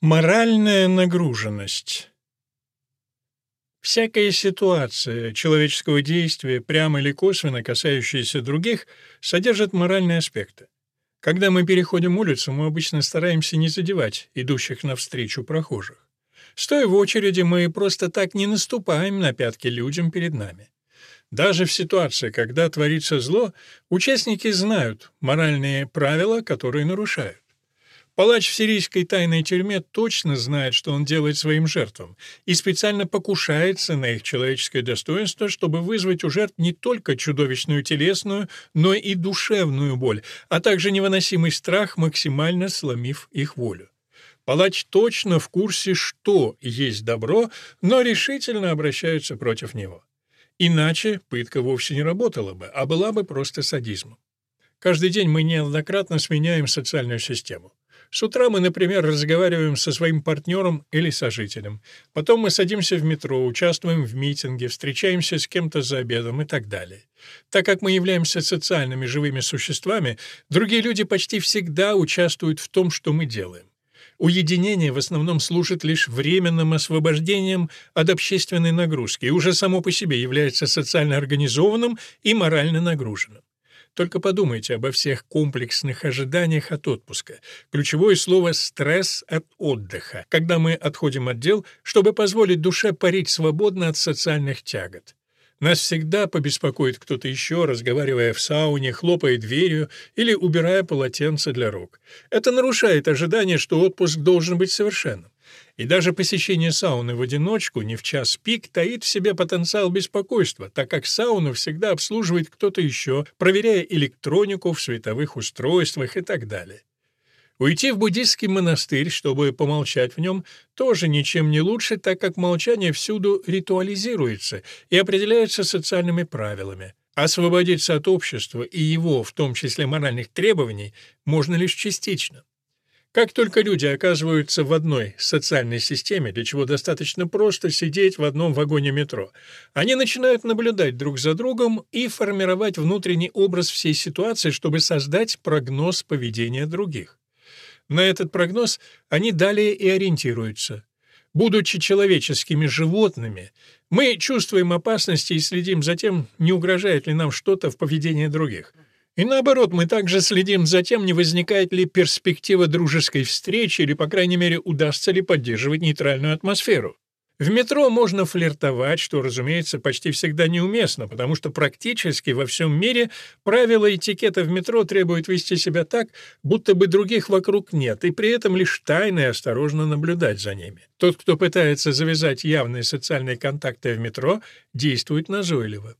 Моральная нагруженность. Всякая ситуация человеческого действия, прямо или косвенно касающаяся других, содержит моральные аспекты. Когда мы переходим улицу, мы обычно стараемся не задевать идущих навстречу прохожих. Стоя в очереди, мы просто так не наступаем на пятки людям перед нами. Даже в ситуации, когда творится зло, участники знают моральные правила, которые нарушают. Палач в сирийской тайной тюрьме точно знает, что он делает своим жертвам, и специально покушается на их человеческое достоинство, чтобы вызвать у жертв не только чудовищную телесную, но и душевную боль, а также невыносимый страх, максимально сломив их волю. Палач точно в курсе, что есть добро, но решительно обращаются против него. Иначе пытка вовсе не работала бы, а была бы просто садизмом. Каждый день мы неоднократно сменяем социальную систему. С утра мы, например, разговариваем со своим партнером или сожителем. Потом мы садимся в метро, участвуем в митинге, встречаемся с кем-то за обедом и так далее. Так как мы являемся социальными живыми существами, другие люди почти всегда участвуют в том, что мы делаем. Уединение в основном служит лишь временным освобождением от общественной нагрузки и уже само по себе является социально организованным и морально нагруженным. Только подумайте обо всех комплексных ожиданиях от отпуска. Ключевое слово «стресс от отдыха», когда мы отходим от дел, чтобы позволить душе парить свободно от социальных тягот. Нас всегда побеспокоит кто-то еще, разговаривая в сауне, хлопая дверью или убирая полотенце для рук. Это нарушает ожидание, что отпуск должен быть совершенным. И даже посещение сауны в одиночку не в час пик таит в себе потенциал беспокойства, так как сауну всегда обслуживает кто-то еще, проверяя электронику в световых устройствах и так далее. Уйти в буддийский монастырь, чтобы помолчать в нем, тоже ничем не лучше, так как молчание всюду ритуализируется и определяется социальными правилами. Освободиться от общества и его, в том числе моральных требований, можно лишь частично. Как только люди оказываются в одной социальной системе, для чего достаточно просто сидеть в одном вагоне метро, они начинают наблюдать друг за другом и формировать внутренний образ всей ситуации, чтобы создать прогноз поведения других. На этот прогноз они далее и ориентируются. Будучи человеческими животными, мы чувствуем опасности и следим за тем, не угрожает ли нам что-то в поведении других – и наоборот, мы также следим за тем, не возникает ли перспектива дружеской встречи или, по крайней мере, удастся ли поддерживать нейтральную атмосферу. В метро можно флиртовать, что, разумеется, почти всегда неуместно, потому что практически во всем мире правила этикета в метро требуют вести себя так, будто бы других вокруг нет, и при этом лишь тайно и осторожно наблюдать за ними. Тот, кто пытается завязать явные социальные контакты в метро, действует назойливо.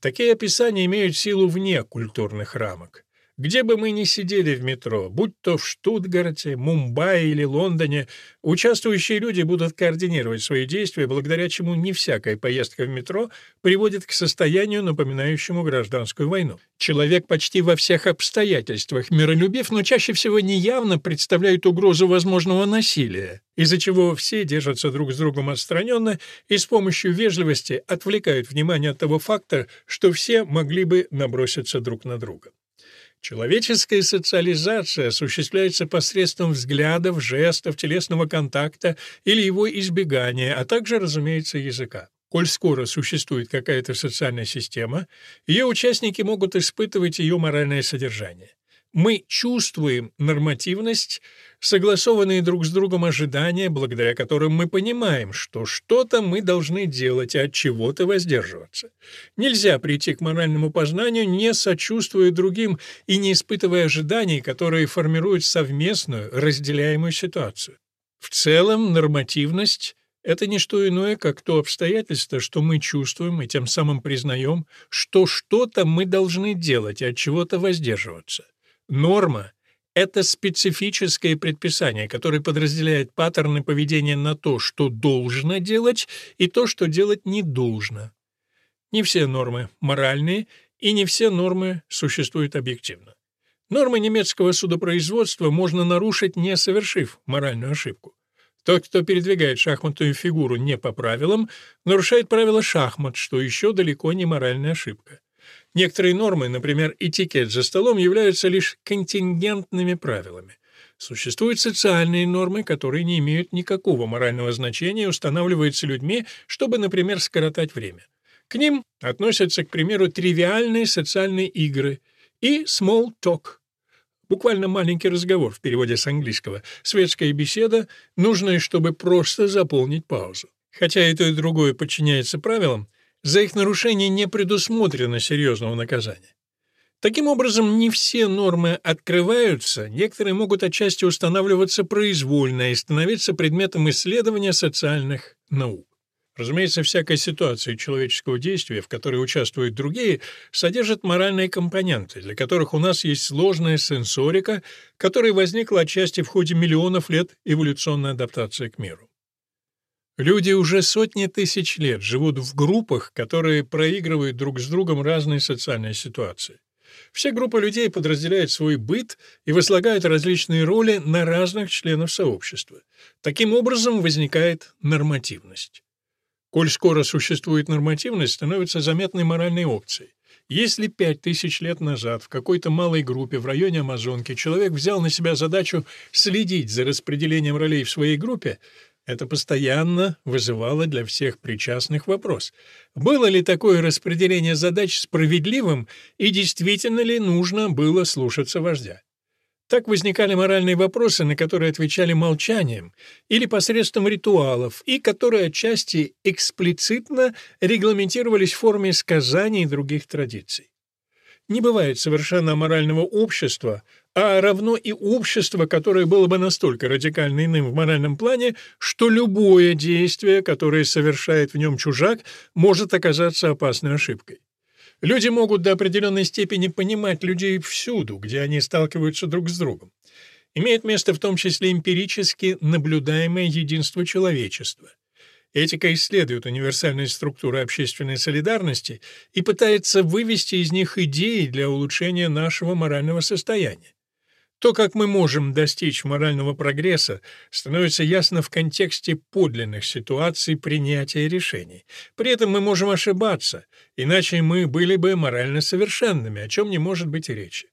Такие описания имеют силу вне культурных рамок. Где бы мы ни сидели в метро, будь то в Штутгарте, Мумбаи или Лондоне, участвующие люди будут координировать свои действия, благодаря чему не всякая поездка в метро приводит к состоянию, напоминающему гражданскую войну. Человек почти во всех обстоятельствах миролюбив, но чаще всего неявно представляет угрозу возможного насилия, из-за чего все держатся друг с другом отстраненно и с помощью вежливости отвлекают внимание от того факта, что все могли бы наброситься друг на друга. Человеческая социализация осуществляется посредством взглядов, жестов, телесного контакта или его избегания, а также, разумеется, языка. Коль скоро существует какая-то социальная система, ее участники могут испытывать ее моральное содержание. Мы чувствуем нормативность, согласованные друг с другом ожидания, благодаря которым мы понимаем, что что-то мы должны делать, а от чего-то воздерживаться. Нельзя прийти к моральному познанию, не сочувствуя другим и не испытывая ожиданий, которые формируют совместную, разделяемую ситуацию. В целом, нормативность — это не что иное, как то обстоятельство, что мы чувствуем и тем самым признаем, что что-то мы должны делать, а от чего-то воздерживаться. Норма — это специфическое предписание, которое подразделяет паттерны поведения на то, что должно делать, и то, что делать не должно. Не все нормы моральные, и не все нормы существуют объективно. Нормы немецкого судопроизводства можно нарушить, не совершив моральную ошибку. Тот, кто передвигает шахматную фигуру не по правилам, нарушает правила шахмат, что еще далеко не моральная ошибка. Некоторые нормы, например, этикет за столом, являются лишь контингентными правилами. Существуют социальные нормы, которые не имеют никакого морального значения и устанавливаются людьми, чтобы, например, скоротать время. К ним относятся, к примеру, тривиальные социальные игры и small talk. Буквально маленький разговор в переводе с английского, светская беседа, нужная, чтобы просто заполнить паузу. Хотя и то, и другое подчиняется правилам, за их нарушение не предусмотрено серьезного наказания. Таким образом, не все нормы открываются, некоторые могут отчасти устанавливаться произвольно и становиться предметом исследования социальных наук. Разумеется, всякая ситуация человеческого действия, в которой участвуют другие, содержит моральные компоненты, для которых у нас есть сложная сенсорика, которая возникла отчасти в ходе миллионов лет эволюционной адаптации к миру. Люди уже сотни тысяч лет живут в группах, которые проигрывают друг с другом разные социальные ситуации. Все группы людей подразделяют свой быт и возлагают различные роли на разных членов сообщества. Таким образом возникает нормативность. Коль скоро существует нормативность, становится заметной моральной опцией. Если пять тысяч лет назад в какой-то малой группе в районе Амазонки человек взял на себя задачу следить за распределением ролей в своей группе, это постоянно вызывало для всех причастных вопрос. Было ли такое распределение задач справедливым и действительно ли нужно было слушаться вождя? Так возникали моральные вопросы, на которые отвечали молчанием или посредством ритуалов, и которые отчасти эксплицитно регламентировались в форме сказаний и других традиций. Не бывает совершенно морального общества, а равно и общество, которое было бы настолько радикально иным в моральном плане, что любое действие, которое совершает в нем чужак, может оказаться опасной ошибкой. Люди могут до определенной степени понимать людей всюду, где они сталкиваются друг с другом. Имеет место в том числе эмпирически наблюдаемое единство человечества. Этика исследует универсальные структуры общественной солидарности и пытается вывести из них идеи для улучшения нашего морального состояния. То, как мы можем достичь морального прогресса, становится ясно в контексте подлинных ситуаций принятия решений. При этом мы можем ошибаться, иначе мы были бы морально совершенными, о чем не может быть и речи.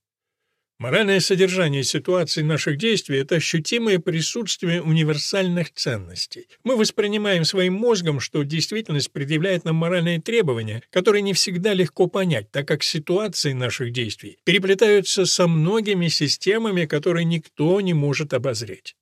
Моральное содержание ситуации наших действий — это ощутимое присутствие универсальных ценностей. Мы воспринимаем своим мозгом, что действительность предъявляет нам моральные требования, которые не всегда легко понять, так как ситуации наших действий переплетаются со многими системами, которые никто не может обозреть.